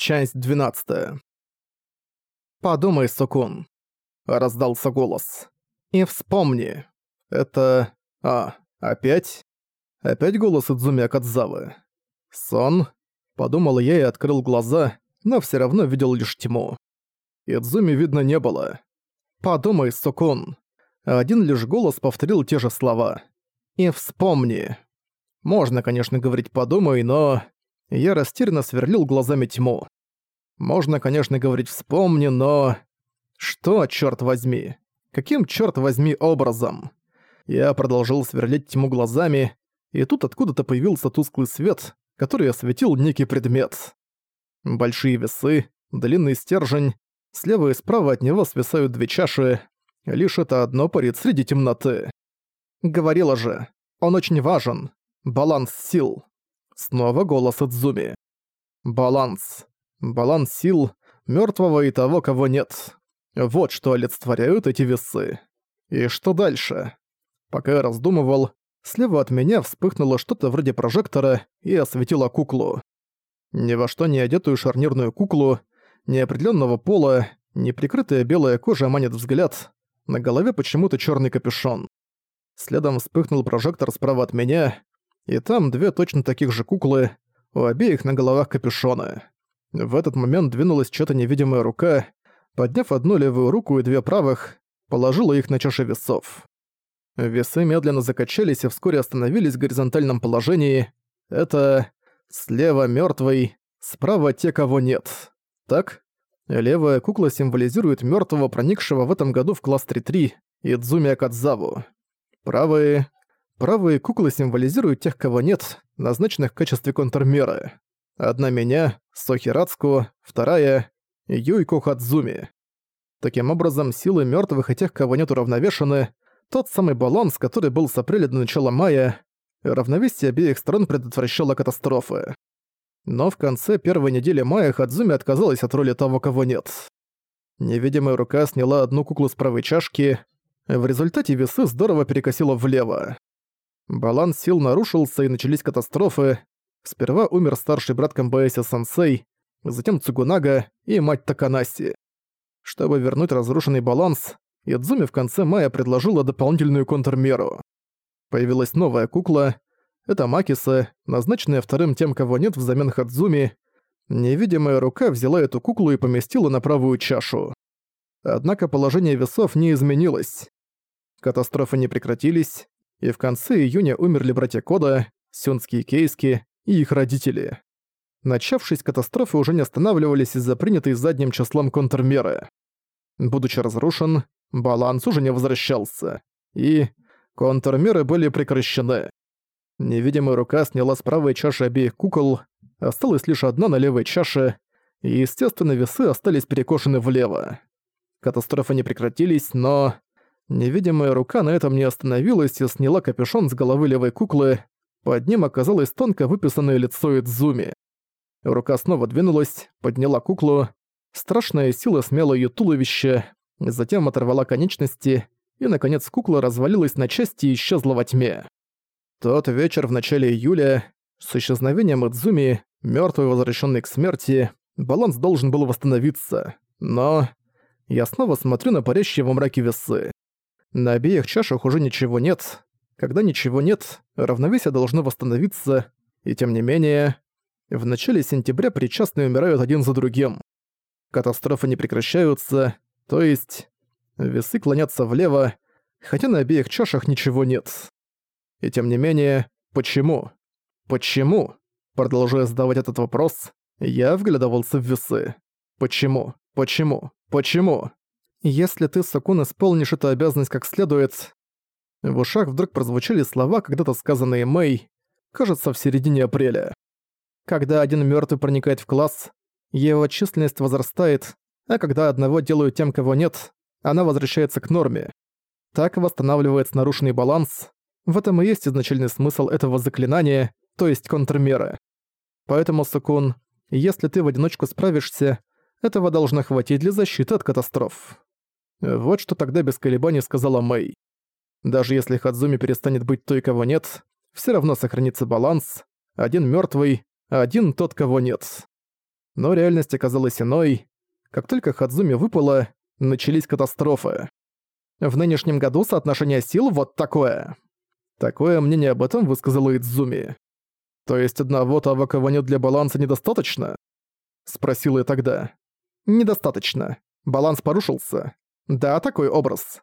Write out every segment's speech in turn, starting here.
Часть 12. «Подумай, Сукун», — раздался голос. «И вспомни. Это... А, опять? Опять голос Идзуми Акадзавы. Сон?» Подумал я и открыл глаза, но все равно видел лишь тьму. Идзуми видно не было. «Подумай, Сукун». Один лишь голос повторил те же слова. «И вспомни». Можно, конечно, говорить «подумай», но... Я растерянно сверлил глазами тьму. Можно, конечно, говорить «вспомни», но... Что, черт возьми? Каким, черт возьми, образом? Я продолжил сверлить тьму глазами, и тут откуда-то появился тусклый свет, который осветил некий предмет. Большие весы, длинный стержень, слева и справа от него свисают две чаши, лишь это одно парит среди темноты. Говорила же, он очень важен. Баланс сил. Снова голос Идзуми. Баланс. Баланс сил мертвого и того, кого нет. Вот что олицетворяют эти весы. И что дальше? Пока я раздумывал, слева от меня вспыхнуло что-то вроде прожектора и осветило куклу. Ни во что не одетую шарнирную куклу, неопределенного пола, неприкрытая белая кожа манит взгляд, на голове почему-то черный капюшон. Следом вспыхнул прожектор справа от меня, и там две точно таких же куклы, у обеих на головах капюшоны. В этот момент двинулась чья-то невидимая рука, подняв одну левую руку и две правых, положила их на чаши весов. Весы медленно закачались и вскоре остановились в горизонтальном положении. Это слева мертвый, справа те, кого нет. Так? Левая кукла символизирует мертвого, проникшего в этом году в класс 3-3, Идзуми Акадзаву. Правые Правые куклы символизируют тех, кого нет, назначенных в качестве контрмеры. Одна меня, Сохи Рацку, вторая — Юйко Хадзуми. Таким образом, силы мертвых и тех, кого нет, уравновешены. Тот самый баланс, который был с апреля до начала мая, равновесие обеих сторон предотвращало катастрофы. Но в конце первой недели мая Хадзуми отказалась от роли того, кого нет. Невидимая рука сняла одну куклу с правой чашки, в результате весы здорово перекосило влево. Баланс сил нарушился и начались катастрофы. Сперва умер старший брат Камбаэси Сансей, затем Цугунага и мать Таканаси. Чтобы вернуть разрушенный баланс, Ядзуми в конце мая предложила дополнительную контрмеру. Появилась новая кукла. Это Макиса, назначенная вторым тем, кого нет взамен Хадзуми. Невидимая рука взяла эту куклу и поместила на правую чашу. Однако положение весов не изменилось. Катастрофы не прекратились, и в конце июня умерли братья Кода, Сюнски и Кейски и их родители. Начавшись, катастрофы уже не останавливались из-за принятой задним числом контрмеры. Будучи разрушен, баланс уже не возвращался, и контрмеры были прекращены. Невидимая рука сняла с правой чаши обеих кукол, осталась лишь одна на левой чаше, и, естественно, весы остались перекошены влево. Катастрофы не прекратились, но... Невидимая рука на этом не остановилась и сняла капюшон с головы левой куклы. Под ним оказалось тонко выписанное лицо Идзуми. Рука снова двинулась, подняла куклу. Страшная сила смела ее туловище, затем оторвала конечности, и, наконец, кукла развалилась на части и исчезла во тьме. Тот вечер в начале июля, с исчезновением Идзуми, мертвый возвращенный к смерти, баланс должен был восстановиться. Но я снова смотрю на парящие во мраке весы. На обеих чашах уже ничего нет. Когда ничего нет, равновесие должно восстановиться, и тем не менее... В начале сентября причастные умирают один за другим. Катастрофы не прекращаются, то есть... Весы клонятся влево, хотя на обеих чашах ничего нет. И тем не менее, почему? Почему? Продолжая задавать этот вопрос, я вглядывался в весы. Почему? Почему? Почему? Если ты, Сакун, исполнишь эту обязанность как следует... В ушах вдруг прозвучали слова, когда-то сказанные Мэй, кажется, в середине апреля. Когда один мертвый проникает в класс, его численность возрастает, а когда одного делают тем, кого нет, она возвращается к норме. Так восстанавливается нарушенный баланс. В этом и есть изначальный смысл этого заклинания, то есть контрмеры. Поэтому, Сакун, если ты в одиночку справишься, этого должно хватить для защиты от катастроф. Вот что тогда без колебаний сказала Мэй. Даже если Хадзуми перестанет быть той, кого нет, все равно сохранится баланс. Один мертвый, один тот, кого нет. но реальность оказалась иной. Как только Хадзуми выпало, начались катастрофы. В нынешнем году соотношение сил вот такое. Такое мнение об этом высказала Идзуми. То есть одного того, кого нет для баланса, недостаточно? Спросила я тогда. Недостаточно. Баланс порушился. Да, такой образ.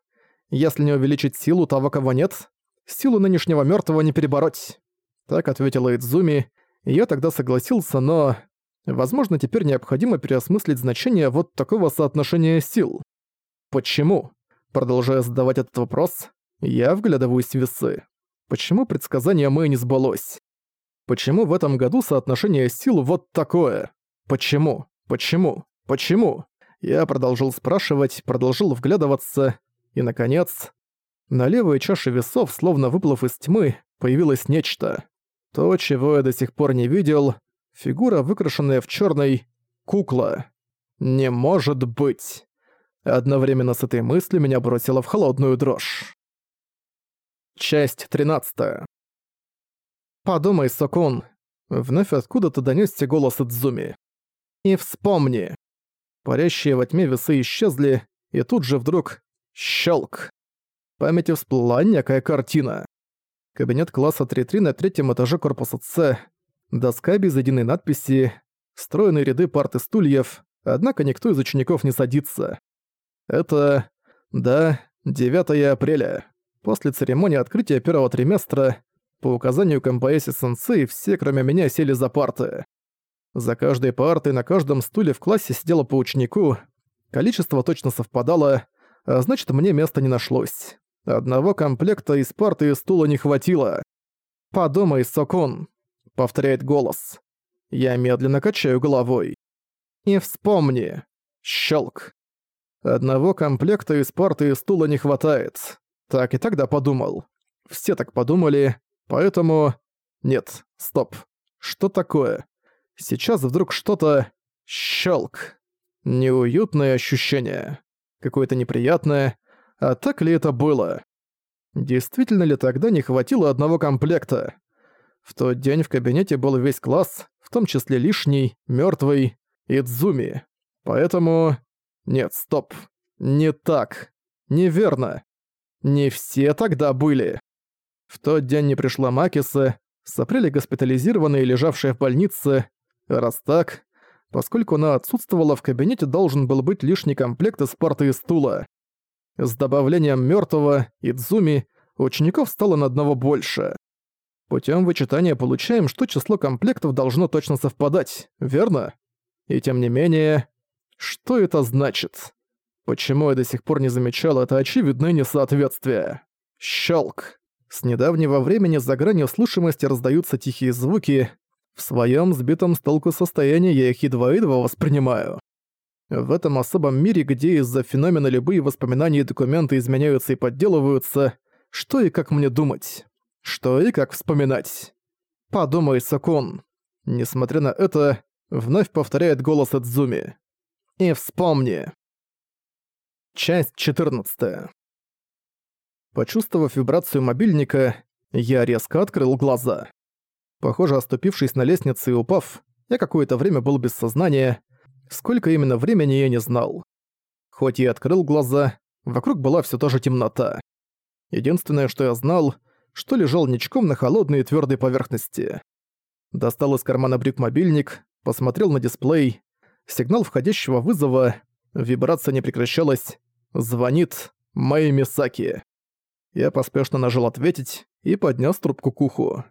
Если не увеличить силу того, кого нет, силу нынешнего мертвого не перебороть. Так ответила Идзуми, я тогда согласился, но... Возможно, теперь необходимо переосмыслить значение вот такого соотношения сил. Почему? Продолжая задавать этот вопрос, я вглядываюсь в весы. Почему предсказание Мэй не сбылось? Почему в этом году соотношение сил вот такое? Почему? Почему? Почему? Я продолжил спрашивать, продолжил вглядываться, и, наконец, на левой чаше весов, словно выплыв из тьмы, появилось нечто. То, чего я до сих пор не видел, фигура, выкрашенная в черный кукла. Не может быть. Одновременно с этой мыслью меня бросило в холодную дрожь. Часть 13. «Подумай, Сокун». Вновь откуда-то донёсся голос Идзуми. «И вспомни». Парящие во тьме весы исчезли, и тут же вдруг щелк. В памяти всплыла некая картина. Кабинет класса 3-3 на третьем этаже корпуса С. Доска без единой надписи, стройные ряды парт и стульев, однако никто из учеников не садится. Это... да, 9 апреля. После церемонии открытия первого триместра, по указанию Кампаэси Сенсей, все, кроме меня, сели за парты. За каждой партой на каждом стуле в классе сидело по ученику. Количество точно совпадало, а значит, мне места не нашлось. Одного комплекта из парты и стула не хватило. «Подумай, Сокун», — повторяет голос. Я медленно качаю головой. «И вспомни». Щелк. Одного комплекта из парты и стула не хватает. Так и тогда подумал. Все так подумали, поэтому... Нет, стоп. Что такое? Сейчас вдруг что-то... Щелк. Неуютное ощущение. Какое-то неприятное. А так ли это было? Действительно ли тогда не хватило одного комплекта? В тот день в кабинете был весь класс, в том числе лишний, мёртвый, Идзуми. Поэтому... Нет, стоп. Не так. Неверно. Не все тогда были. В тот день не пришла Макиса, с апреля госпитализированная и лежавшая в больнице. Раз так, поскольку она отсутствовала, в кабинете должен был быть лишний комплект из парты и стула. С добавлением мёртвого, Идзуми, учеников стало на одного больше. Путем вычитания получаем, что число комплектов должно точно совпадать, верно? И тем не менее, что это значит? Почему я до сих пор не замечал это очевидное несоответствие? Щелк. С недавнего времени за гранью слышимости раздаются тихие звуки. В своем сбитом с толку состоянии я их едва-едва воспринимаю. В этом особом мире, где из-за феномена любые воспоминания и документы изменяются и подделываются, что и как мне думать? Что и как вспоминать? Подумай, Сакун. Несмотря на это, вновь повторяет голос Эдзуми. И вспомни. Часть 14. Почувствовав вибрацию мобильника, я резко открыл глаза. Похоже, оступившись на лестнице и упав, я какое-то время был без сознания. Сколько именно времени я не знал. Хоть и открыл глаза, вокруг была все та же темнота. Единственное, что я знал, что лежал ничком на холодной и твердой поверхности. Достал из кармана брюк мобильник, посмотрел на дисплей, Сигнал входящего вызова, вибрация не прекращалась. Звонит Мэй Мисаки. Я поспешно нажал «Ответить» и поднес трубку к уху.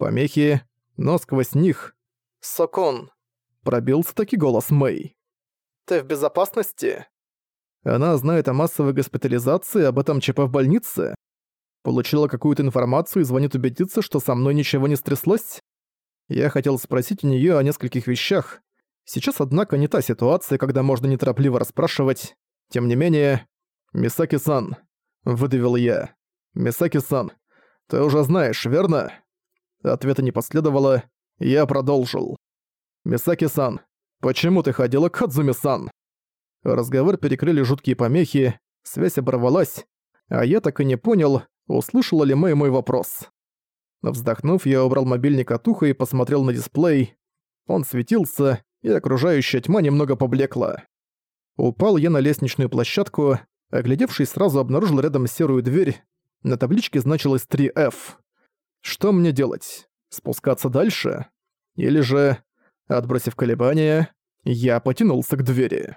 Помехи, но сквозь них... «Сокон!» — пробился таки голос Мэй. «Ты в безопасности?» Она знает о массовой госпитализации, об этом ЧП в больнице. Получила какую-то информацию и звонит убедиться, что со мной ничего не стряслось. Я хотел спросить у неё о нескольких вещах, Сейчас, однако, не та ситуация, когда можно неторопливо расспрашивать. Тем не менее... «Мисаки-сан», — выдавил я. «Мисаки-сан, ты уже знаешь, верно?» Ответа не последовало, я продолжил. «Мисаки-сан, почему ты ходила к Хадзуми-сан?» Разговор перекрыли жуткие помехи, связь оборвалась, а я так и не понял, услышала ли Мэй мой вопрос. Вздохнув, я убрал мобильник от уха и посмотрел на дисплей. Он светился, и окружающая тьма немного поблекла. Упал я на лестничную площадку, оглядевшись сразу обнаружил рядом серую дверь, на табличке значилось 3F. Что мне делать? Спускаться дальше? Или же, отбросив колебания, я потянулся к двери.